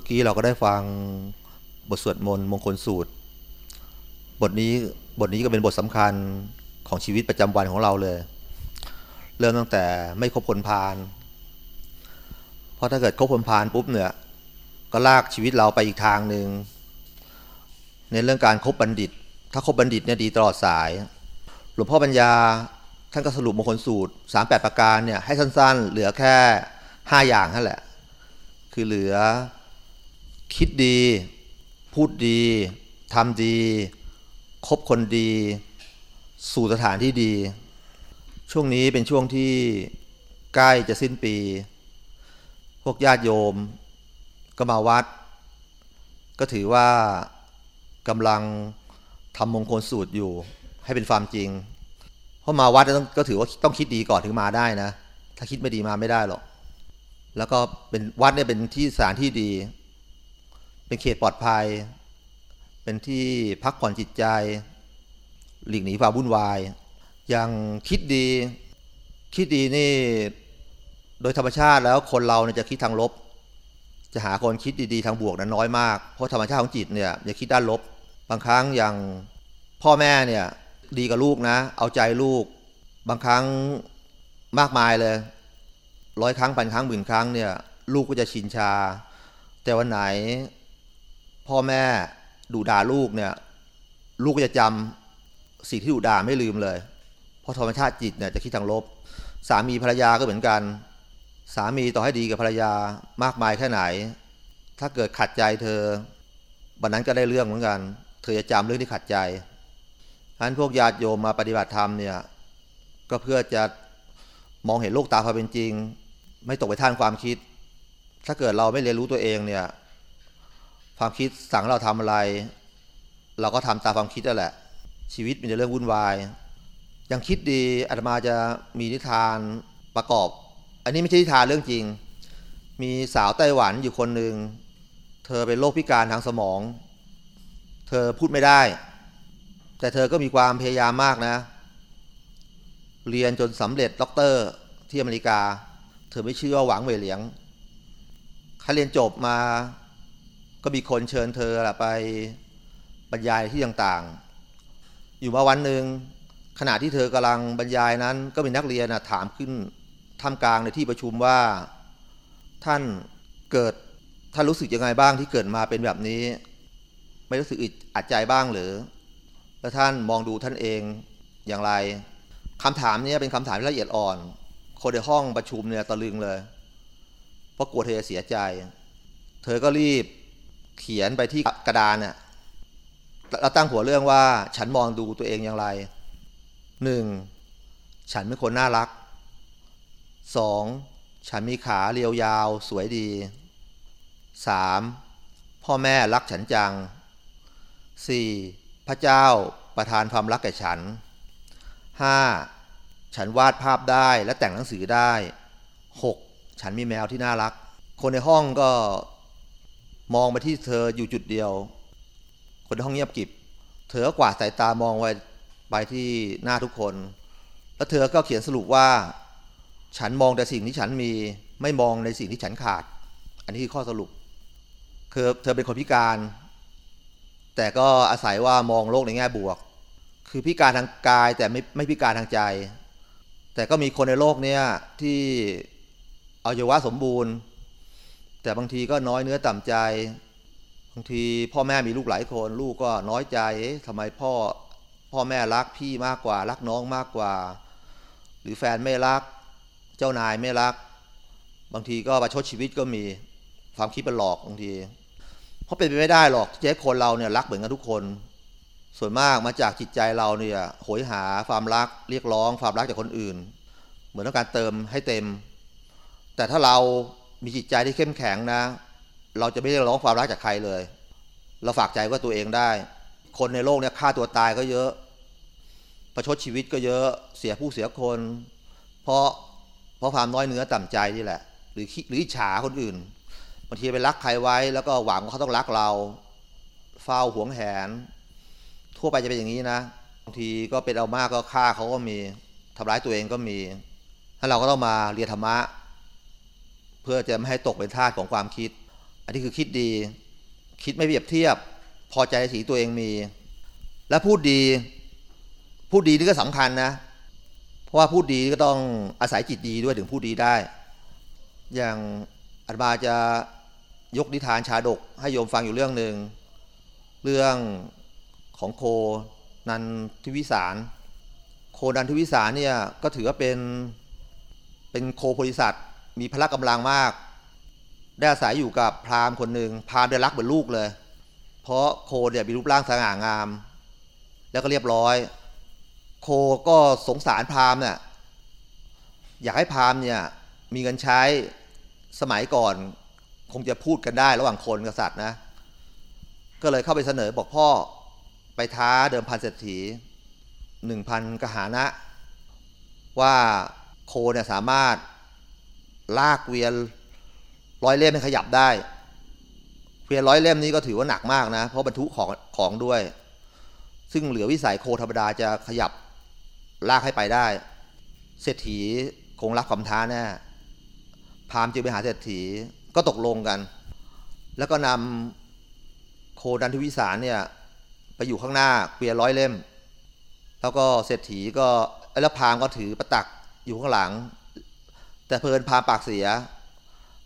มื่อกี้เราก็ได้ฟังบทสวดมนต์มงคลสูตร บทนี้บทนี้ก็เป็นบทสำคัญของชีวิตประจำวันของเราเลย เริ่มตั้งแต่ไม่คบคนพาลเพราะถ้าเกิดคบคนพาลปุ๊บเนี่ยก็ลากชีวิตเราไปอีกทางหนึ่งในเรื่องการครบบัณฑิต ถ้าคบบัณฑิตเนี่ยดีตลอดสาย หลวงพ่อปัญญาท่านก็สรุปมงคลสูตรสามแปดประการเนี่ยให้สั้นๆ เหลือแค่ห้าอย่างนั่นแหละ คือเหลือ คิดดี พูดดีทำดี คบคนดี สู่สถานที่ดี ช่วงนี้เป็นช่วงที่ใกล้จะสิ้นปี พวกญาติโยมก็มาวัด ก็ถือว่ากำลังทำมงคลสูตรอยู่ ให้เป็นความจริง เพราะมาวัดก็ถือว่าต้องคิดดีก่อนถึงมาได้นะ ถ้าคิดไม่ดีมาไม่ได้หรอก แล้วก็เป็นวัดเนี่ยเป็นที่สถานที่ดี เป็นเขตปลอดภัย เป็นที่พักผ่อนจิตใจ หลีกหนีความวุ่นวาย อย่างคิดดีคิดดีนี่โดยธรรมชาติแล้วคนเราเนี่ยจะคิดทางลบ จะหาคนคิดดีๆทางบวกนั้นน้อยมาก เพราะธรรมชาติของจิตเนี่ยอย่าคิดด้านลบ บางครั้งอย่างพ่อแม่เนี่ยดีกับลูกนะ เอาใจลูก บางครั้งมากมายเลยร้อยครั้งพันครั้งหมื่นครั้งเนี่ยลูกก็จะชินชา แต่วันไหน พ่อแม่ดูด่าลูกเนี่ย ลูกก็จะจำสิ่งที่ดูด่าไม่ลืมเลย เพราะธรรมชาติจิตเนี่ยจะคิดทางลบ สามีภรรยาก็เหมือนกัน สามีต่อให้ดีกับภรรยามากมายแค่ไหน ถ้าเกิดขัดใจเธอวันนั้นก็ได้เรื่องเหมือนกัน เธอจะจำเรื่องที่ขัดใจฉะนั้นพวกญาติโยมมาปฏิบัติธรรมเนี่ย ก็เพื่อจะมองเห็นโลกตาความเป็นจริง ไม่ตกไปท่านความคิด ถ้าเกิดเราไม่เรียนรู้ตัวเองเนี่ย ความคิดสั่งเราทำอะไร เราก็ทำตามความคิดนั่นแหละ ชีวิตมันจะเรื่องวุ่นวายยังคิดดีอาตมาจะมีนิทานประกอบ อันนี้ไม่ใช่นิทานเรื่องจริง มีสาวไต้หวันอยู่คนหนึ่งเธอเป็นโรคพิการทางสมอง เธอพูดไม่ได้ แต่เธอก็มีความพยายามมากนะ เรียนจนสำเร็จด็อกเตอร์ที่อเมริกา เธอมีชื่อหวังเหมยเหลียนเขาเรียนจบมา ก็มีคนเชิญเธอไปบรรยายที่ต่างๆ อยู่มาวันหนึ่งขณะที่เธอกำลังบรรยายนั้น ก็มีนักเรียนถามขึ้นท่ามกลางในที่ประชุมว่า ท่านเกิดท่านรู้สึกยังไงบ้างที่เกิดมาเป็นแบบนี้ ไม่รู้สึกอึดอัดใจบ้างหรือ แล้วท่านมองดูท่านเองอย่างไรคำถามนี้เป็นคำถามละเอียดอ่อน คนในห้องประชุมเนี่ยตะลึงเลย เพราะกลัวเธอเสียใจ เธอก็รีบ เขียนไปที่กระดานเนี่ยเราตั้งหัวเรื่องว่าฉันมองดูตัวเองอย่างไรหนึ่งฉันเป็นคนน่ารักสองฉันมีขาเรียวยาวสวยดีสามพ่อแม่รักฉันจังสี่พระเจ้าประทานความรักแก่ฉันห้าฉันวาดภาพได้และแต่งหนังสือได้หกฉันมีแมวที่น่ารัก คนในห้องก็ มองไปที่เธออยู่จุดเดียว คนห้องเงียบกิบ เธอก็กวาดสายตามองไปไปที่หน้าทุกคน แล้วเธอก็เขียนสรุปว่า ฉันมองแต่สิ่งที่ฉันมีไม่มองในสิ่งที่ฉันขาด อันนี้คือข้อสรุปคือเธอเป็นคนพิการ แต่ก็อาศัยว่ามองโลกในแง่บวก คือพิการทางกายแต่ไม่ไม่พิการทางใจ แต่ก็มีคนในโลกนี้ที่อาเยวะสมบูรณ์ แต่บางทีก็น้อยเนื้อต่ำใจ บางทีพ่อแม่มีลูกหลายคน ลูกก็น้อยใจทำไมพ่อพ่อแม่รักพี่มากกว่า รักน้องมากกว่า หรือแฟนไม่รัก เจ้านายไม่รัก บางทีก็ประชดชีวิตก็มีความคิดเป็นหลอกบางที เพราะเป็นไปไม่ได้หรอกที่จะให้คนเราเนี่ยรักเหมือนกันทุกคน ส่วนมากมาจากจิตใจเราเนี่ยโหยหาความรักเรียกร้องความรักจากคนอื่น เหมือนต้องการเติมให้เต็ม แต่ถ้าเรา มีจิตใจที่เข้มแข็งนะ เราจะไม่ได้ร้องความรักจากใครเลย เราฝากใจว่าตัวเองได้ คนในโลกเนี่ยฆ่าตัวตายก็เยอะ ประชดชีวิตก็เยอะเสียผู้เสียคน เพราะเพราะความน้อยเนื้อต่ำใจนี่แหละ หรือหรือฉาคนอื่นบางทีไปรักใครไว้ แล้วก็หวังว่าเขาต้องรักเรา เฝ้าหวงแหน ทั่วไปจะเป็นอย่างนี้นะบางทีก็เป็นเอามากก็ฆ่าเขาก็มีทำร้ายตัวเองก็มีถ้าเราก็ต้องมาเรียนธรรมะ พื่อจะไม่ให้ตกเป็นทาสของความคิด อันนี้คือคิดดี คิดไม่เปรียบเทียบ พอใจในสิ่งตัวเองมี และพูดดีพูดดีนี่ก็สำคัญนะ เพราะว่าพูดดีก็ต้องอาศัยจิตดีด้วยถึงพูดดีได้ อย่างอาตมาจะยกนิทานชาดก ให้โยมฟังอยู่เรื่องหนึ่งเรื่องของโคนันทิวิสาร โคนันทิวิสารเนี่ยก็ถือว่าเป็นเป็นโคโพธิสัตว์ มีพละกำลังมาก ได้อาศัยอยู่กับพราหมณ์คนหนึ่งพราหมณ์ได้รักเหมือนลูกเลย เพราะโคเนี่ยมีรูปร่างสง่างาม แล้วก็เรียบร้อย โคก็สงสารพราหมณ์เนี่ยอยากให้พราหมณ์เนี่ยมีเงินใช้สมัยก่อนคงจะพูดกันได้ระหว่างคนกับสัตว์นะ ก็เลยเข้าไปเสนอบอกพ่อไปท้าเดิมพันเศรษฐีหนึ่งพันกหานะ ว่าโคเนี่ยสามารถ ลากเวียนร้อยเล่มให้ขยับได้ เวียนร้อยเล่มนี้ก็ถือว่าหนักมากนะ เพราะบรรทุกของของด้วย ซึ่งเหลือวิสัยโคธรรมดาจะขยับลากให้ไปได้ เศรษฐีคงรับคำท้าแน่พามจึงไปหาเศรษฐีก็ตกลงกัน แล้วก็นำโคดันทวิสารเนี่ยไปอยู่ข้างหน้าเกวียนร้อยเล่ม แล้วก็เศรษฐีก็แล้วพามก็ถือประตักอยู่ข้างหลัง แต่เพลินพามปากเสีย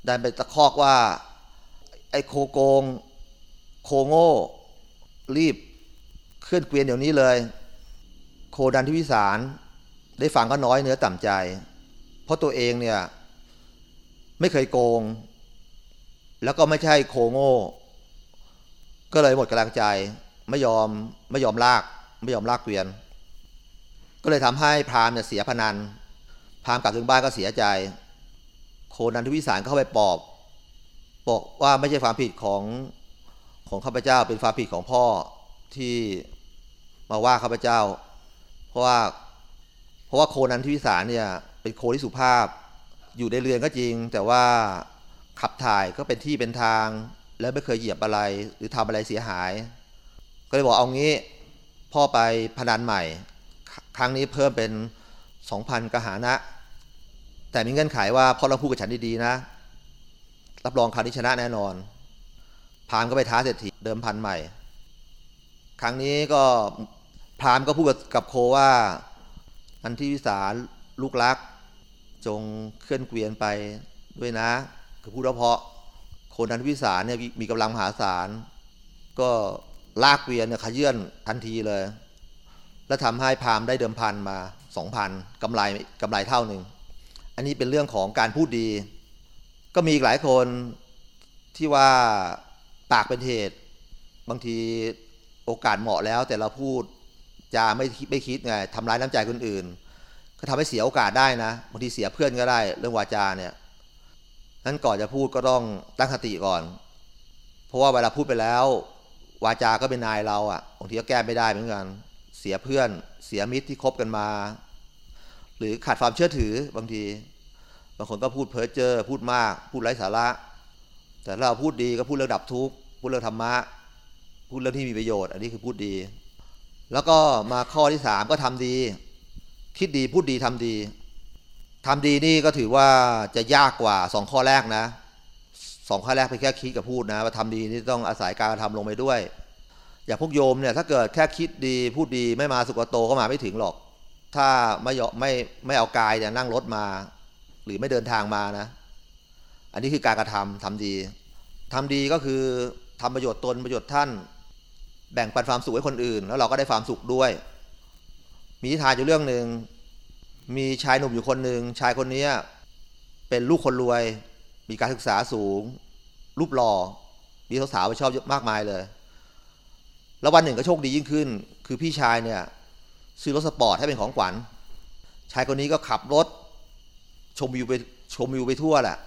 ดันไปตะคอกว่า ไอ้โคโกง โคโง่รีบเคลื่อนเกวียนเดี๋ยวนี้เลย โคดันที่วิสารได้ฟังก็น้อยเนื้อต่ำใจ เพราะตัวเองเนี่ย ไม่เคยโกง แล้วก็ไม่ใช่โคโง่ ก็เลยหมดกำลังใจ ไม่ยอมไม่ยอมลาก ไม่ยอมลากเกวียน ก็เลยทำให้พรามเนี่ยเสียพนัน พามกลับถึงบ้านก็เสียใจ โคนันทวิสารก็เข้าไปปอบ บอกว่าไม่ใช่ความผิดของของข้าพเจ้า เป็นความผิดของพ่อที่มาว่าข้าพเจ้า เพราะว่าเพราะว่าโคนันทวิสารเนี่ยเป็นโคที่สุภาพ อยู่ในเรือนก็จริง แต่ว่าขับถ่ายก็เป็นที่เป็นทาง แล้วไม่เคยเหยียบอะไร หรือทำอะไรเสียหาย ก็เลยบอกเอางี้พ่อไปพนันใหม่ ครั้งนี้เพิ่มเป็น สองพันกหานะ แต่มีเงื่อนไขว่าพอต้องพูดกับฉันดีๆนะ รับรองคราวนี้ชนะแน่นอน พามก็ไปท้าเศรษฐีเดิมพันใหม่ ครั้งนี้ก็พามก็พูดกับโคว่า อันที่วิสาลูกรัก จงเคลื่อนเกวียนไปด้วยนะ คือพูดเพาะโคนันวิสาเนี่ยมีกำลังมหาศาล ก็ลากเกวียนเนี่ยขยื่นทันทีเลย แล้วทำให้พามได้เดิมพันมาสองพันกำไรกำไรเท่าหนึ่ง อันนี้เป็นเรื่องของการพูดดี ก็มีหลายคนที่ว่าปากเป็นเหตุ บางทีโอกาสเหมาะแล้ว แต่เราพูดจะไม่ไม่คิดไงทำร้ายน้ำใจคนอื่น ก็ทำให้เสียโอกาสได้นะบางทีเสียเพื่อนก็ได้ เรื่องวาจาเนี่ยนั้นก่อนจะพูดก็ต้องตั้งสติก่อน เพราะว่าเวลาพูดไปแล้ว วาจาก็เป็นนายเราอะ่ะบางทีก็แก้ไม่ได้เหมือนกัน เสียเพื่อน เสียมิตรที่คบกันมา หรือขาดความเชื่อถือบางที บางคนก็พูดเพ้อเจ้อพูดมาก พูดไร้สาระ แต่เราพูดดีก็พูดเรื่องดับทุกข์พูดเรื่องธรรมะ พูดเรื่องที่มีประโยชน์ อันนี้คือพูดดี แล้วก็มาข้อที่สามก็ทำดี คิดดีพูดดีทำดีทำดีนี่ก็ถือว่าจะยากกว่าสองข้อแรกนะสองข้อแรกเพียงแค่คิดกับพูดนะว่าทำดีนี่ต้องอาศัยการกระทำลงไปด้วย อย่างพวกโยมเนี่ยถ้าเกิดแค่คิดดีพูดดีไม่มาสุกโตก็มาไม่ถึงหรอก ถ้าไม่ไม่ไม่เอากายเนี่ยนั่งรถมา หรือไม่เดินทางมานะ อันนี้คือการกระทำทำดีทำดีก็คือทำประโยชน์ตนประโยชน์ท่าน แบ่งปันความสุขให้คนอื่น แล้วเราก็ได้ความสุขด้วย มีนิทานอยู่เรื่องหนึ่งมีชายหนุ่มอยู่คนหนึ่งชายคนนี้เป็นลูกคนรวย มีการศึกษาสูง รูปหล่อมีสาวๆไปชอบเยอะมากมายเลย แล้ววันหนึ่งก็โชคดียิ่งขึ้น คือพี่ชายเนี่ยซื้อรถสปอร์ตให้เป็นของขวัญ ชายคนนี้ก็ขับรถ ชมวิวไปชมวิวไปทั่วแหละ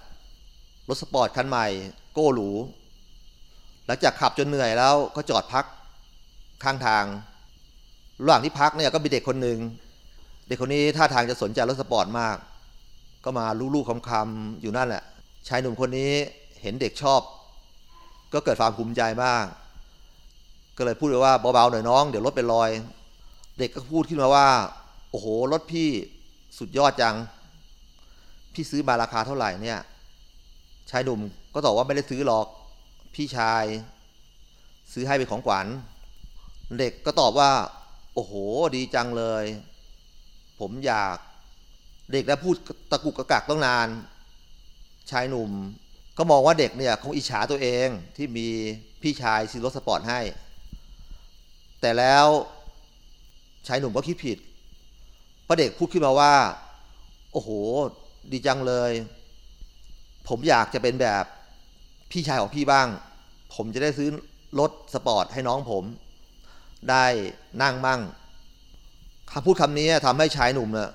รถสปอร์ตคันใหม่ โก้หรู หลังจากขับจนเหนื่อยแล้วก็จอดพักข้างทาง ระหว่างที่พักเนี่ยก็มีเด็กคนหนึ่ง เด็กคนนี้ท่าทางจะสนใจรถสปอร์ตมาก ก็มาลูกๆคำๆอยู่นั่นแหละ ชายหนุ่มคนนี้เห็นเด็กชอบ ก็เกิดความภูมิใจมาก ก็เลยพูดไปว่าเบาๆหน่อยน้อง เดี๋ยวรถเป็นรอย เด็กก็พูดขึ้นมาว่า โอ้โหรถพี่สุดยอดจัง พี่ซื้อมาราคาเท่าไหร่เนี่ย ชายหนุ่มก็ตอบว่าไม่ได้ซื้อหรอก พี่ชาย ซื้อให้เป็นของขวัญ เด็กก็ตอบว่า โอ้โห ดีจังเลย ผมอยาก เด็กแล้วพูดตะกุกตะกักต้องนาน ชายหนุ่มก็มองว่าเด็กเนี่ยคงอิจฉาตัวเองที่มีพี่ชายซื้อรถสปอร์ตให้ แต่แล้วชายหนุ่มก็คิดผิด พระเด็กพูดขึ้นมาว่า โอ้โห ดีจังเลย ผมอยากจะเป็นแบบพี่ชายของพี่บ้าง ผมจะได้ซื้อรถสปอร์ตให้น้องผม ได้นั่งมั่งคำพูดคำนี้ทำให้ชายหนุ่มเนี่ย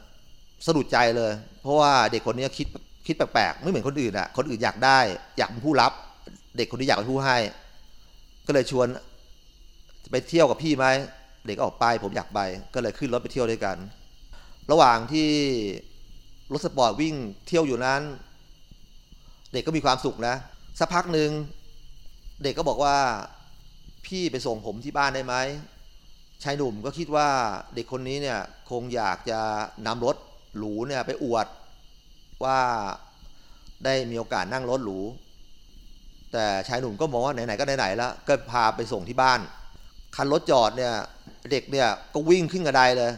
สะดุดใจเลย เพราะว่าเด็กคนนี้คิดคิดแปลกๆ ไม่เหมือนคนอื่นอะคนอื่นอยากได้ อยากเป็นผู้รับ เด็กคนนี้อยากเป็นผู้ให้ ก็เลยชวน ไปเที่ยวกับพี่ไหมเด็กออกไปผมอยากไปก็เลยขึ้นรถไปเที่ยวด้วยกัน ระหว่างที่รถสปอร์ตวิ่งเที่ยวอยู่นั้น เด็กก็มีความสุขนะสักพักหนึ่งเด็กก็บอกว่าพี่ไปส่งผมที่บ้านได้ไหมชายหนุ่มก็คิดว่าเด็กคนนี้เนี่ยคงอยากจะนำรถหรูเนี่ยไปอวดว่าได้มีโอกาสนั่งรถหรู แต่ชายหนุ่มก็มองว่าไหนๆก็ไหนๆแล้วก็พาไปส่งที่บ้าน คันรถจอดเนี่ยเด็กเนี่ยก็วิ่งขึ้นกระไดเลย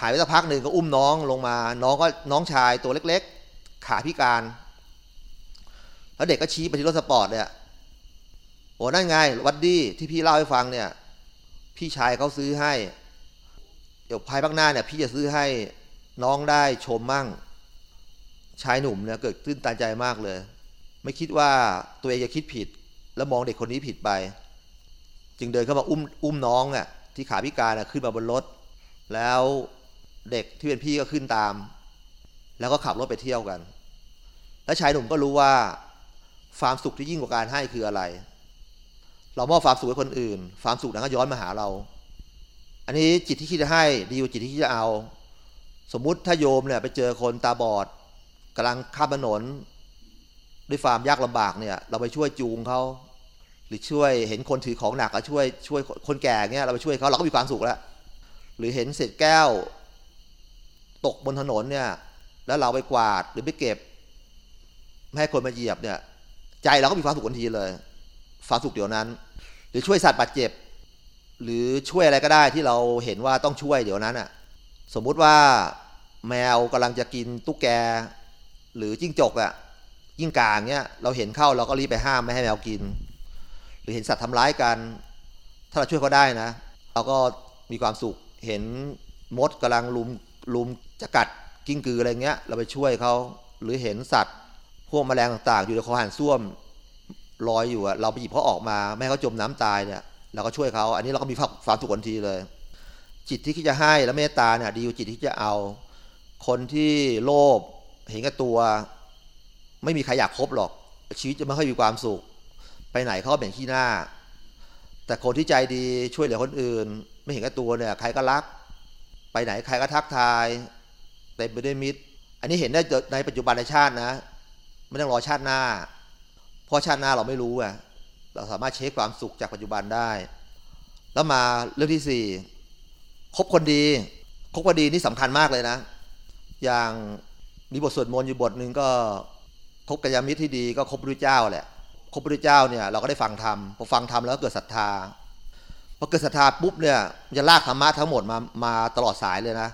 หายไปสักพักหนึ่งก็อุ้มน้องลงมา น้องก็น้องชายตัวเล็ก ๆ ขาพิการ แล้วเด็กก็ชี้ไปที่รถสปอร์ตเนี่ยโอ้นั่นไง buddy ที่พี่เล่าให้ฟังเนี่ย พี่ชายเขาซื้อให้ เดี๋ยวภายภาคหน้าเนี่ย พี่จะซื้อให้น้องได้ชมมั่ง ชายหนุ่มเนี่ยเกิดตื้นตันใจมากเลย ไม่คิดว่าตัวเองจะคิดผิด แล้วมองเด็กคนนี้ผิดไป จึงเดินเข้ามาอุ้มอุ้มน้องอะที่ขาพิการขึ้นมาบนรถ แล้วเด็กที่เป็นพี่ก็ขึ้นตาม แล้วก็ขับรถไปเที่ยวกัน และชายหนุ่มก็รู้ว่าความสุขที่ยิ่งกว่าการให้คืออะไร เรามอบความสุขให้คนอื่น ความสุขนั้นก็ย้อนมาหาเรา อันนี้จิตที่คิดจะให้ดีกว่าจิตที่คิดจะเอา สมมุติถ้าโยมเนี่ยไปเจอคนตาบอดกำลังข้ามถนน ด้วยความยากลำบากเนี่ย เราไปช่วยจูงเขา รือช่วยเห็นคนถือของหนักก็ช่วยช่วยคนแก่เงี้ยเราไปช่วยเขาเราก็มีความสุขแล้ว หรือเห็นเศษแก้ว ตกบนถนนเนี่ย แล้วเราไปกวาดหรือไปเก็บไม่ให้คนมาเหยียบเนี่ย ใจเราก็มีความสุขทันทีเลยความสุขเดี๋ยวนั้น หรือช่วยสัตว์บาดเจ็บ หรือช่วยอะไรก็ได้ที่เราเห็นว่าต้องช่วยเดี๋ยวนั้นอะ สมมุติว่าแมวกำลังจะกินตุ๊กแก หรือจิ้งจกอะยิ่งกลางเนี้ยเราเห็นเข้าเราก็รีบไปห้ามไม่ให้แมวกิน หรือเห็นสัตว์ทำร้ายกัน ถ้าเราช่วยเขาได้นะ เราก็มีความสุขเห็นมดกำลังลุมลุมจะกัดกิ้งกืออะไรเงี้ย เราไปช่วยเขาหรือเห็นสัตว์ พวกแมลงต่างๆ อยู่ในคอหันส้วมลอยอยู่อะเราไปหยิบเขาออกมาไม่ให้เขาจมน้ำตายเนี่ยเราก็ช่วยเขาอันนี้เราก็มีความสุขทันทีเลย จิตที่คิดจะให้และเมตตาเนี่ยดีกว่าจิตที่จะเอา คนที่โลภเห็นกับตัว ไม่มีใครอยากคบหรอก ชีวิตจะไม่ค่อยมีความสุข ไปไหนเขาเป็นขี้หน้า แต่คนที่ใจดีช่วยเหลือคนอื่น ไม่เห็นกับตัวเนี่ยใครก็รัก ไปไหนใครก็ทักทายเต็มไปด้วยมิตร อันนี้เห็นได้ในปัจจุบันในชาตินะ ไม่ต้องรอชาติหน้า เพราะชาติหน้าเราไม่รู้อะเราสามารถเช็คความสุขจากปัจจุบันได้ แล้วมาเรื่องที่สี่คบคนดีคบคนดีนี่สำคัญมากเลยนะ อย่างมีบทสวดมนต์อยู่บทหนึ่งก็คบกัลยาณมิตรที่ดีก็คบพระพุทธเจ้าแหละ พระพุทธเจ้าเนี่ยเราก็ได้ฟังธรรมพอฟังธรรมแล้วก็เกิดศรัทธาพอเกิดศรัทธาปุ๊บเนี่ยจะลากธรรมะทั้งหมดมามาตลอดสายเลยนะ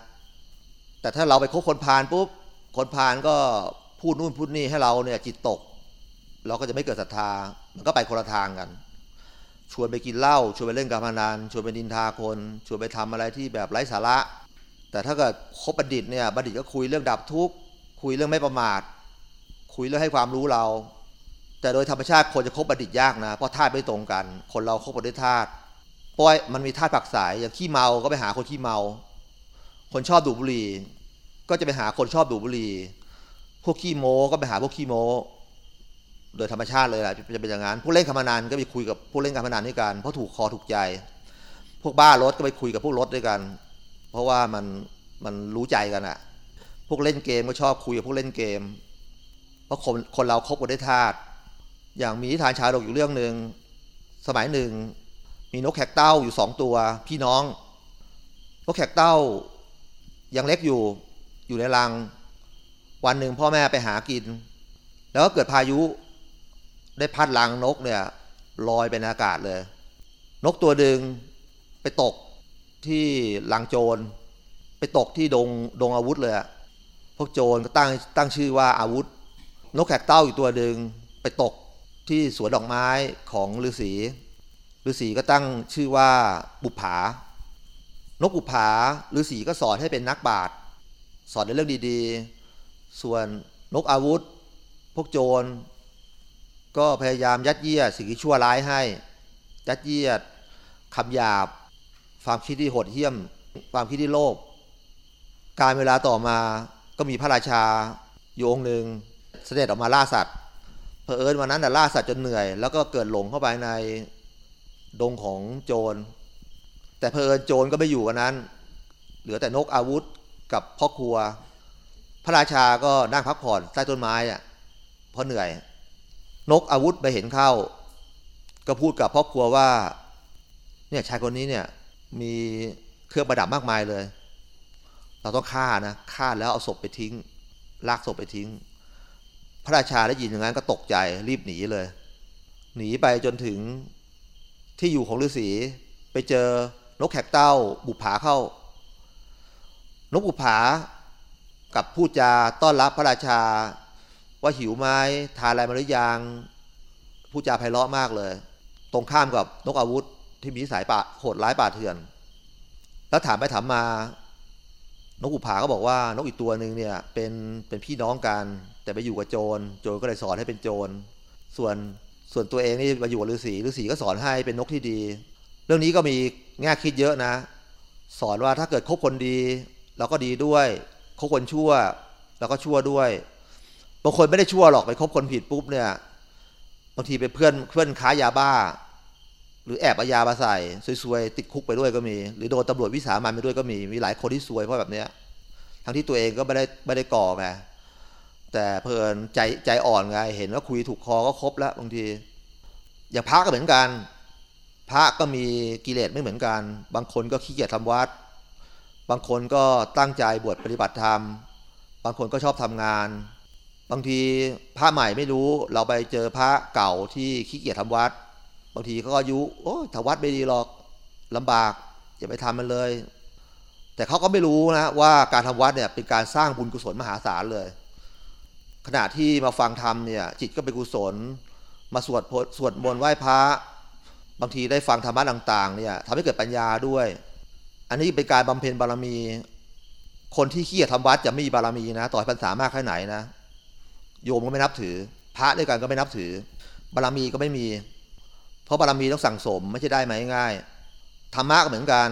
แต่ถ้าเราไปคบคนพาลปุ๊บคนพาลก็พูดนู่นพูดนี่ให้เราเนี่ยจิตตก เราก็จะไม่เกิดศรัทธา มันก็ไปคนละทางกัน ชวนไปกินเหล้าชวนไปเล่นการพนันชวนไปดินทาคน ชวนไปทำอะไรที่แบบไร้สาระ แต่ถ้าเกิดคบบัณฑิตเนี่ยบัณฑิตก็คุยเรื่องดับทุกข์คุยเรื่องไม่ประมาท คุยเรื่องให้ความรู้เรา แต่โดยธรรมชาติคนจะคบบัณฑิตยากนะ เพราะธาตุไม่ตรงกัน คนเราคบกันด้วยธาตุเพราะมันมีธาตุผักสายอย่างขี้เมาก็ไปหาคนขี้เมา คนชอบดูบุหรี่ ก็จะไปหาคนชอบดูบุหรี่ พวกขี้โมก็ไปหาพวกขี้โมโดยธรรมชาติเลยแหละจะเป็นอย่างนั้นผู้เล่นการพนันก็ไปคุยกับผู้เล่นการพนันด้วยกันเพราะถูกคอถูกใจ พวกบ้ารถก็ไปคุยกับพวกรถด้วยกัน เพราะว่ามันมันรู้ใจกันอะพวกเล่นเกมก็ชอบคุยกับพวกเล่นเกม เพราะคนคนเราคบกันได้ธาตุ อย่างมีนิทานชาดกอยู่เรื่องหนึ่งสมัยหนึ่ง มีนกแขกเต้าอยู่สองตัว พี่น้อง นกแขกเต้ายังเล็กอยู่อยู่ในรัง วันหนึ่งพ่อแม่ไปหากิน แล้วก็เกิดพายุ ได้พัดลังนกเนี่ยลอยเป็นอากาศเลย นกตัวหนึ่งไปตกที่ลังโจร ไปตกที่ดงดงอาวุธเลยพวกโจรก็ตั้งตั้งชื่อว่าอาวุธ นกแขกเต้าอีกตัวหนึ่งไปตก ที่สวนดอกไม้ของฤาษีฤาษีก็ตั้งชื่อว่าบุปผานกบุปผาฤาษีก็สอนให้เป็นนักบาตรสอนในเรื่องดีๆ ส่วนนกอาวุธ พวกโจร ก็พยายามยัดเยียดสิ่งที่ชั่วร้ายให้ ยัดเยียดคำหยาบ ความคิดที่โหดเหี้ยม ความคิดที่โลภการเวลาต่อมาก็มีพระราชาอยู่องค์หนึ่งเสด็จออกมาล่าสัตว์ ผอิญวันนั้นล่าสัตว์จนเหนื่อย แล้วก็เกิดหลงเข้าไปในดงของโจร แต่เผอิญโจรก็ไม่อยู่กันนั้น เหลือแต่นกอาวุธกับพ่อครัว พระราชาก็นั่งพักผ่อนใต้ต้นไม้อะเพราะเหนื่อย นกอาวุธไปเห็นเข้า ก็พูดกับพ่อครัวว่า เนี่ยชายคนนี้เนี่ยมีเครื่องประดับมากมายเลย เราต้องฆ่านะฆ่าแล้วเอาศพไปทิ้ง ลากศพไปทิ้ง พระราชาได้ยินอย่างนั้นก็ตกใจรีบหนีเลย หนีไปจนถึงที่อยู่ของฤาษีไปเจอนกแขกเต้าบุปผาเข้า นกบุปผากับพูดจาต้อนรับพระราชา ว่าหิวไหมทานอะไรมาหรือยังพูดจาไพเราะมากเลย ตรงข้ามกับนกอาวุธที่มีสายป่าโหดร้ายป่าเถื่อน แล้วถามไปถามมา นกบุปผาก็บอกว่านกอีกตัวหนึ่งเนี่ยเป็นเป็นพี่น้องกัน แต่ไปอยู่กับโจร โจรก็เลยสอนให้เป็นโจร ส่วนส่วนตัวเองนี่มาอยู่กับฤาษีฤาษีก็สอนให้เป็นนกที่ดี เรื่องนี้ก็มีแง่คิดเยอะนะ สอนว่าถ้าเกิดคบคนดีเราก็ดีด้วยคบคนชั่วเราก็ชั่วด้วยบางคนไม่ได้ชั่วหรอกไปคบคนผิดปุ๊บเนี่ยบางทีไปเพื่อนเพื่อนค้ายาบ้า หรือแอบเอายามาใส่ซวยๆติดคุกไปด้วยก็มี หรือโดนตำรวจวิสามันไปด้วยก็มีมีหลายคนที่ซวยเพราะแบบเนี้ยทั้งที่ตัวเองก็ไม่ได้ไม่ได้ก่อไง แต่เพลินใจใจอ่อนไงเห็นว่าคุยถูกคอก็ครบแล้วบางทีอย่างพระก็เหมือนกัน พระก็มีกิเลสไม่เหมือนกัน บางคนก็ขี้เกียจทำวัด บางคนก็ตั้งใจบวชปฏิบัติธรรม บางคนก็ชอบทำงาน บางทีพระใหม่ไม่รู้เราไปเจอพระเก่าที่ขี้เกียจทำวัด บางทีเขาก็ยุโอ้ทำวัดไม่ดีหรอกลำบากอย่าไปทำมันเลย แต่เขาก็ไม่รู้นะว่าการทำวัดเนี่ยเป็นการสร้างบุญกุศลมหาศาลเลย ขณะที่มาฟังธรรมเนี่ยจิตก็เป็นกุศล มาสวดสวดมนต์ไหว้พระ บางทีได้ฟังธรรมะต่างๆเนี่ยทำให้เกิดปัญญาด้วย อันนี้เป็นการบำเพ็ญบารมี คนที่ขี้เกียจทำวัดจะไม่มีบารมีนะ ต่อพรรษามากแค่ไหนนะ โยมก็ไม่นับถือ พระด้วยกันก็ไม่นับถือ บารมีก็ไม่มี เพราะบารมีต้องสั่งสมไม่ใช่ได้มาง่ายธรรมะก็เหมือนกัน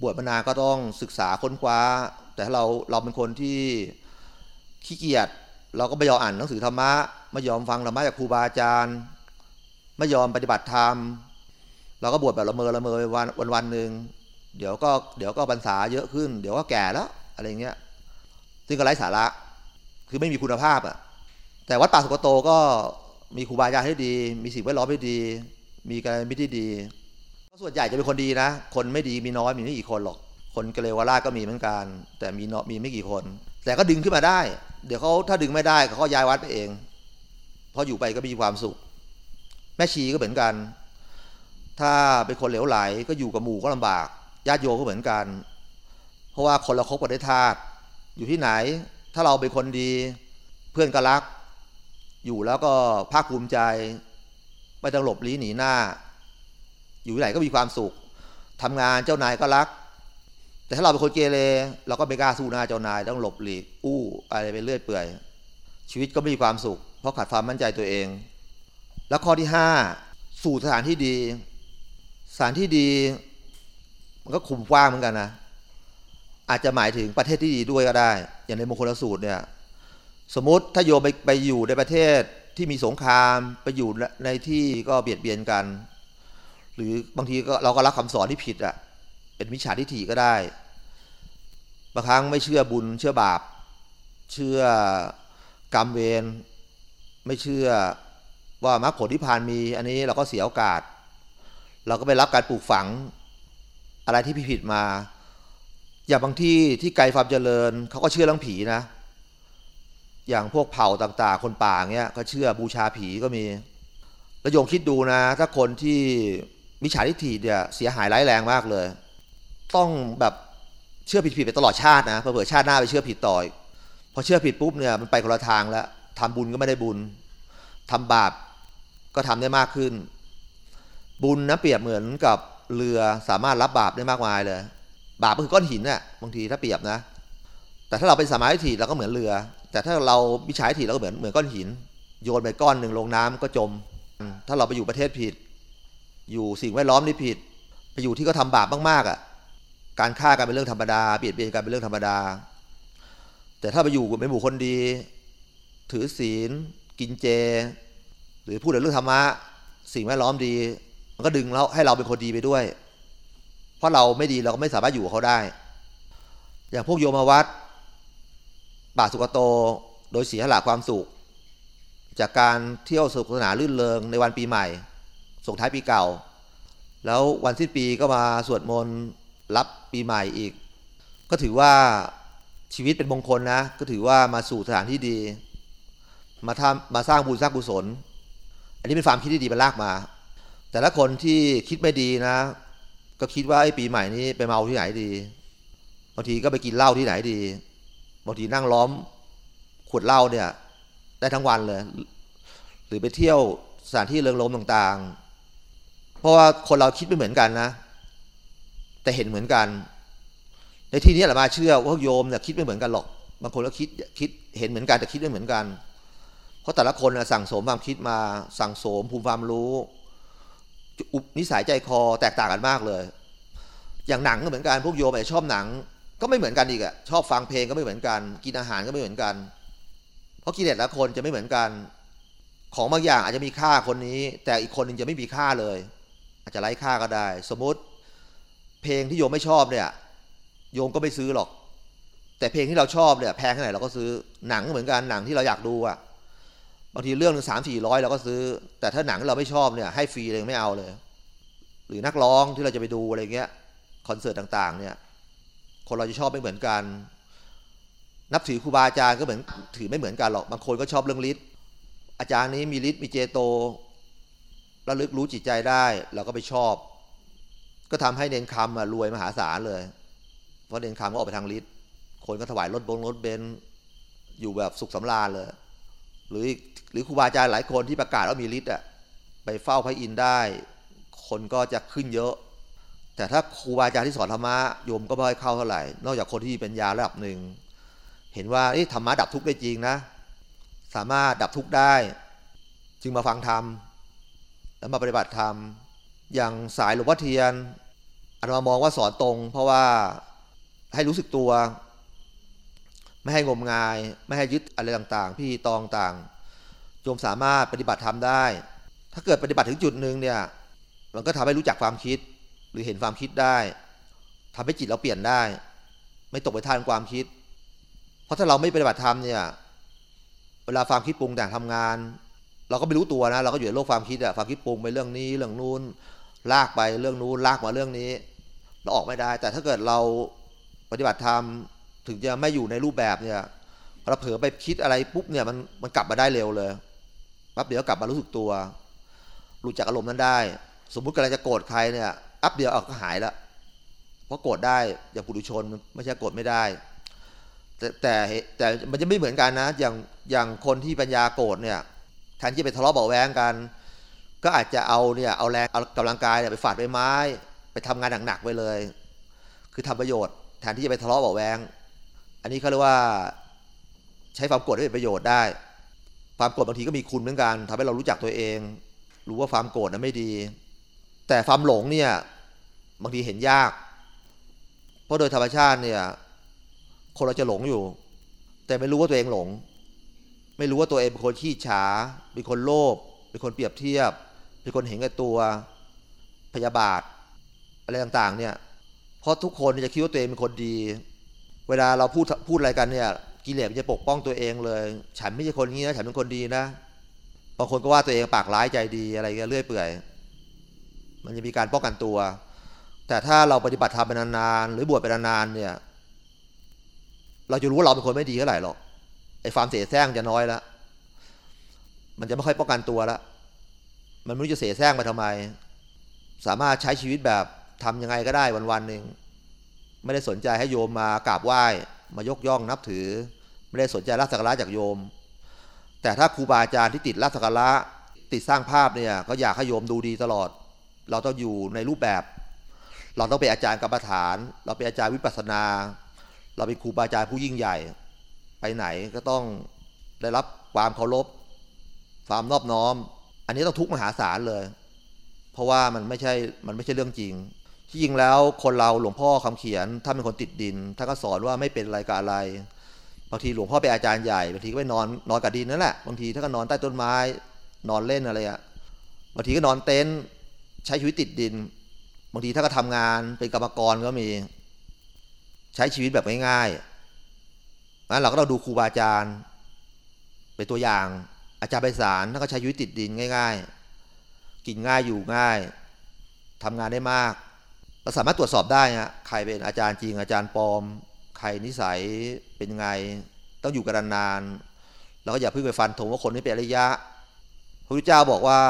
บวชมานานก็ต้องศึกษาค้นคว้า แต่เราเราเป็นคนที่ขี้เกียจ เราก็ไม่ยอมอ่านหนังสือธรรมะไม่ยอมฟังธรรมะจากครูบาอาจารย์ไม่ยอมปฏิบัติธรรมเราก็บวชแบบละเมอละเมอวันวันวันหนึ่งเดี๋ยวก็เดี๋ยวก็บรรษาเยอะขึ้น เดี๋ยวก็แก่แล้วอะไรเงี้ยซึ่งก็ไร้สาระคือไม่มีคุณภาพอะแต่วัดป่าสุกโตก็มีครูบาอาจารย์ที่ดี มีสิ่งแวดล้อมที่ดี มีการมิตรที่ดีส่วนใหญ่จะเป็นคนดีนะ คนไม่ดีมีน้อยมีไม่กี่คนหรอก คนกเลวราชก็มีเหมือนกัน แต่มีเนาะมีไม่กี่คน แต่ก็ดึงขึ้นมาได้ เดี๋ยวเขาถ้าดึงไม่ได้เขาย้ายวัดไปเอง เพราะอยู่ไปก็มีความสุข แม่ชีก็เหมือนกัน ถ้าเป็นคนเหลวไหลก็อยู่กับหมู่ก็ลำบากญาติโยมก็เหมือนกัน เพราะว่าคนเราคบกันได้ธาตุอยู่ที่ไหน ถ้าเราเป็นคนดีเพื่อนก็รัก อยู่แล้วก็ภาคภูมิใจ ไม่ต้องหลบลี้หนีหน้า อยู่ที่ไหนก็มีความสุขทำงานเจ้านายก็รัก แต่ถ้าเราเป็นคนเกเรเราก็ไม่กล้าสู้หน้าเจ้านายต้องหลบหลีกอู้อะไรไปเรื่อยเปื่อย ชีวิตก็ไม่มีความสุข เพราะขาดความมั่นใจตัวเอง แล้วข้อที่ห้าสู่สถานที่ดี สถานที่ดีมันก็คุมกว้างเหมือนกันนะอาจจะหมายถึงประเทศที่ดีด้วยก็ได้ อย่างในมงคลสูตรเนี่ยสมมติถ้าโยมไปไปอยู่ในประเทศที่มีสงครามไปอยู่ในที่ก็เบียดเบียนกัน หรือบางทีก็เราก็รับคำสอนที่ผิดอะ่ะเป็นมิจฉาทิฏฐิก็ได้ บางครั้งไม่เชื่อบุญ เชื่อบาป เชื่อกรรมเวรไม่เชื่อว่ามรรคผลที่ผ่านมี อันนี้เราก็เสียโอกาส เราก็ไปรับการปลูกฝังอะไรที่ผิดมา อย่างบางที่ที่ไกลความเจริญเขาก็เชื่อเรื่องผีนะ อย่างพวกเผ่าต่าง ๆ คนป่าเงี้ยก็เชื่อบูชาผีก็มีแล้วโยมคิดดูนะ ถ้าคนที่มิจฉาทิฏฐิเนี่ยเสียหายร้ายแรงมากเลย ต้องแบบ เชื่อผิดๆไปตลอดชาตินะเผื่อชาติหน้าไปเชื่อผิดต่อพอเชื่อผิดปุ๊บเนี่ยมันไปคนละทางแล้วทำบุญก็ไม่ได้บุญทำบาปก็ทำได้มากขึ้น บุญนะเปรียบเหมือนกับเรือสามารถรับบาปได้มากมายเลย บาปก็คือก้อนหินน่ะบางทีถ้าเปรียบนะ แต่ถ้าเราเป็นสมาธิถีเราก็เหมือนเรือ แต่ถ้าเราวิชาถีเราก็เหมือนเหมือนก้อนหิน โยนไปก้อนหนึ่งลงน้ำก็จม ถ้าเราไปอยู่ประเทศผิด อยู่สิ่งแวดล้อมที่ผิด ไปอยู่ที่เขาทาบาปมากๆอะ การฆ่ากันเป็นเรื่องธรรมดาเบียดเบียนกันเป็นเรื่องธรรมดา แต่ถ้าไปอยู่เป็นหมู่คนดี ถือศีล กินเจ หรือพูดเรื่องธรรมะสิ่งแวดล้อมดี มันก็ดึงเราให้เราเป็นคนดีไปด้วย เพราะเราไม่ดีเราก็ไม่สามารถอยู่กับเขาได้ อย่างพวกโยมวัดบาสุกโต โดยเสียหละความสุข จากการเที่ยวสุขสนานลื่นเลงในวันปีใหม่ ส่งท้ายปีเก่า แล้ววันสิ้นปีก็มาสวดมนต์ รับปีใหม่อีก ก็ถือว่าชีวิตเป็นมงคลนะ ก็ถือว่ามาสู่สถานที่ดี มาทำมาสร้างบุญสร้างกุศล อันนี้เป็นความคิดที่ดีเป็นลากมา แต่ละคนที่คิดไม่ดีนะ ก็คิดว่าไอ้ปีใหม่นี้ไปเมาที่ไหนดีบางทีก็ไปกินเหล้าที่ไหนดีบางทีนั่งล้อมขวดเหล้าเนี่ย ได้ทั้งวันเลย หรือไปเที่ยวสถานที่เริงรมต่างๆ เพราะว่าคนเราคิดไม่เหมือนกันนะ แต่เห็นเหมือนกัน ในที่นี้แหละมาเชื่อว่าโยมเนี่ยคิดไม่เหมือนกันหรอก บางคนก็คิดคิดเห็นเหมือนกันแต่คิดไม่เหมือนกัน เพราะแต่ละคนสั่งสมความคิดมาสั่งสมภูมิความรู้อุปนิสัยใจคอแตกต่างกันมากเลย อย่างหนังก็เหมือนกันพวกโยมอาจจะชอบหนัง ก็ไม่เหมือนกันอีกอะชอบฟังเพลงก็ไม่เหมือนกัน กินอาหารก็ไม่เหมือนกัน เพราะกิเลสละคนจะไม่เหมือนกัน ของบางอย่างอาจจะมีค่าคนนี้ แต่อีกคนหนึ่งจะไม่มีค่าเลย อาจจะไร้ค่าก็ได้ สมมติ เพลงที่โยมไม่ชอบเนี่ยโยมก็ไม่ซื้อหรอก แต่เพลงที่เราชอบเนี่ยแพงแค่ไหนเราก็ซื้อหนังเหมือนกันหนังที่เราอยากดูอะบางทีเรื่องหนึ่งสามสี่ร้อยเราก็ซื้อ แต่ถ้าหนังเราไม่ชอบเนี่ยให้ฟรีเลยไม่เอาเลย หรือนักร้องที่เราจะไปดูอะไรเงี้ยคอนเสิร์ตต่างๆ เนี่ย คนเราจะชอบไม่เหมือนกัน นับถือครูบาอาจารย์ก็เหมือนถือไม่เหมือนกันหรอกบางคนก็ชอบเรื่องฤทธิ์อาจารย์นี้มีฤทธิ์มีเจโตระลึกรู้จิตใจได้เราก็ไปชอบ ก็ทำให้เนนคำรวยมหาศาลเลย เพราะเนนคำก็ออกไปทางฤทธิ์คนก็ถวายรถบงรถเบนอยู่แบบสุขสำราญเลย หรือหรือครูบาอาจารย์หลายคนที่ประกาศว่ามีฤทธิ์อะไปเฝ้าพระอินทร์ได้ คนก็จะขึ้นเยอะ แต่ถ้าครูบาอาจารย์ที่สอนธรรมะโยมก็ไม่ค่อยเข้าเท่าไหร่ นอกจากคนที่เป็นยาระดับหนึ่งเห็นว่าธรรมะดับทุกข์ได้จริงนะ สามารถดับทุกข์ได้ จึงมาฟังธรรมแล้วมาปฏิบัติธรรมอย่างสายหลวงพ่อเทียน อันมามองว่าสอนตรง เพราะว่าให้รู้สึกตัว ไม่ให้งมงาย ไม่ให้ยึดอะไรต่างๆ พี่ตองต่างโยมสามารถปฏิบัติทำได้ ถ้าเกิดปฏิบัติถึงจุดหนึ่งเนี่ย มันก็ทำให้รู้จักความคิด หรือเห็นความคิดได้ทำให้จิตเราเปลี่ยนได้ ไม่ตกไปท่านความคิด เพราะถ้าเราไม่ปฏิบัติธรรมเนี่ย เวลาความคิดปรุงแต่งทำงาน เราก็ไม่รู้ตัวนะ เราก็อยู่ในโลกความคิดอะความคิดปรุงไปเรื่องนี้ เรื่องนู้น ลากไปเรื่องนู้น ลากมาเรื่องนี้ เราออกไม่ได้ แต่ถ้าเกิดเราปฏิบัติธรรมถึงจะไม่อยู่ในรูปแบบเนี่ยเราเผลอไปคิดอะไรปุ๊บเนี่ยมันมันกลับมาได้เร็วเลยปั๊บเดี๋ยวกลับมารู้สึกตัว รู้จักอารมณ์นั้นได้ สมมุติกำลังจะโกรธใครเนี่ยอัพเดียวเอาก็หายล้วเพราะโกรธได้อย่างปุถุชนไม่ใช่โกรธไม่ได้ แต่แต่แต่มันจะไม่เหมือนกันนะ อย่างอย่างคนที่ปัญญาโกรธเนี่ยแทนที่ไปทะเลาะเบาแวงกัน ก็อาจจะเอาเนี่ยเอาแรงเอากำลังกายเนี่ยไปฝาดใบไม้ ไปทำงานหนักๆไปเลย คือทำประโยชน์แทนที่จะไปทะเลาะเบาแวงอันนี้เขาเรียกว่าใช้ความโกรธให้เป็นประโยชน์ได้ ความโกรธบางทีก็มีคุณเหมือนกันทำให้เรารู้จักตัวเอง รู้ว่าความโกรธนั้นไม่ดี แต่ความหลงเนี่ยบางทีเห็นยาก เพราะโดยธรรมชาติเนี่ยคนเราจะหลงอยู่ แต่ไม่รู้ว่าตัวเองหลง ไม่รู้ว่าตัวเองเป็นคนขี้ฉาเป็นคนโลภเป็นคนเปรียบเทียบ เป็นคนเห็นแก่ตัวพยาบาท อะไรต่างๆเนี่ยเพราะทุกคนจะคิดว่าตัวเองเป็นคนดี เวลาเราพูดพูดอะไรกันเนี่ยกิเลสมันจะปกป้องตัวเองเลย ฉันไม่ใช่คนนี้นะฉันเป็นคนดีนะบางคนก็ว่าตัวเองปากร้ายใจดีอะไรเงี้ยเรื่อยเปื่อย มันจะมีการป้องกันตัว แต่ถ้าเราปฏิบัติธรรมไปนานๆหรือบวชไปนานๆเนี่ยเราจะรู้ว่าเราเป็นคนไม่ดีเท่าไหร่หรอกไอ้ความเสียแซงจะน้อยแล้วมันจะไม่ค่อยป้องกันตัวแล้วมันไม่รู้จะเสียแซงไปทำไม สามารถใช้ชีวิตแบบ ทำยังไงก็ได้วันวันหนึ่งไม่ได้สนใจให้โยมมากราบไหว้ มายกย่องนับถือ ไม่ได้สนใจรับสักการะจากโยม แต่ถ้าครูบาอาจารย์ที่ติดรับสักการะติดสร้างภาพเนี่ยก็อยากให้โยมดูดีตลอด เราต้องอยู่ในรูปแบบ เราต้องเป็นอาจารย์กรรมฐาน เราเป็นอาจารย์วิปัสนา เราเป็นครูบาอาจารย์ผู้ยิ่งใหญ่ ไปไหนก็ต้องได้รับความเคารพความนอบน้อม อันนี้ต้องทุกมหาศาลเลย เพราะว่ามันไม่ใช่มันไม่ใช่เรื่องจริง ที่จริงแล้วคนเราหลวงพ่อคำเขียนถ้าเป็นคนติดดินท่านก็สอนว่าไม่เป็นอะไรกับอะไรบางทีหลวงพ่อเป็นอาจารย์ใหญ่บางทีก็ไปนอนนอนกับดินนั่นแหละบางทีถ้านก็นอนใต้ต้นไม้ นอนเล่นอะไรอะบางทีก็นอนเต็นท์ใช้ชีวิตติดดิน บางทีถ้านก็ทำงานเป็นกรรมกรก็มี ใช้ชีวิตแบบง่ายๆนั้นเราก็ต้องดูครูบาอาจารย์เป็นตัวอย่างอาจารย์ไปสารท่านก็ใช้ชีวิตติดดินง่าย ๆ กินง่ายอยู่ง่ายทำงานได้มาก เราสามารถตรวจสอบได้ฮะใครเป็นอาจารย์จริงอาจารย์ปลอม ใครนิสัยเป็นไง ต้องอยู่กันนานๆแล้วก็อย่าเพิ่งไปฟันธงว่าคนนี้เป็นอริยะพระพุทธเจ้าบอกว่า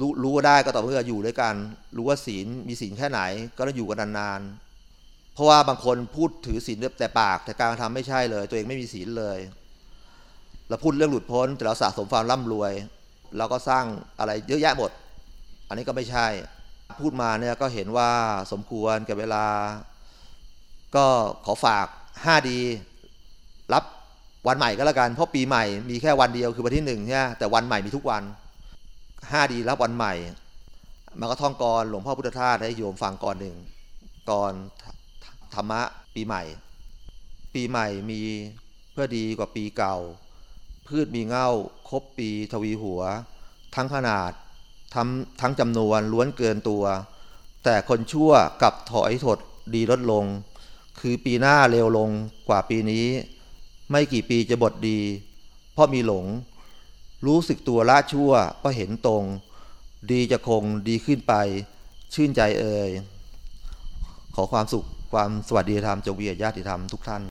รู้รู้ได้ก็ต่อเมื่ออยู่ด้วยกัน รู้ว่าศีลมีศีลแค่ไหน ก็ต้องอยู่กันนานๆเพราะว่าบางคนพูดถือศีลแต่ปาก แต่การกระทำไม่ใช่เลย ตัวเองไม่มีศีลเลยเราพูดเรื่องหลุดพ้นแต่เราสะสมความร่ำรวยเราก็สร้างอะไรเยอะแยะหมด อันนี้ก็ไม่ใช่ พูดมาเนี่ยก็เห็นว่าสมควรกับเวลา ก็ขอฝาก5ดีรับวันใหม่ก็แล้วกัน เพราะปีใหม่มีแค่วันเดียวคือวันที่หนึ่งเนี่ยแต่วันใหม่มีทุกวัน5ดีรับวันใหม่ มันก็ท่องกรหลวงพ่อพุทธทาสให้โยมฟังก่อนหนึ่งก่อนธรรมะปีใหม่ ปีใหม่มีเพื่อดีกว่าปีเก่า พืชมีเง่าครบปีทวีหัว ทั้งขนาด ทั้งทั้งจำนวนล้วนเกินตัว แต่คนชั่วกับถอยถดดีลดลง คือปีหน้าเร็วลงกว่าปีนี้ ไม่กี่ปีจะบทดี เพราะมีหลง รู้สึกตัวละชั่วก็เห็นตรง ดีจะคงดีขึ้นไป ชื่นใจเอ่ยขอความสุขความสวัสดีธรรมจงมีแก่ญาติธรรมทุกท่าน